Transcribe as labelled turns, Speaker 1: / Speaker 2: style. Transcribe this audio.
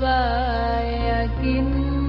Speaker 1: Coba yakinkan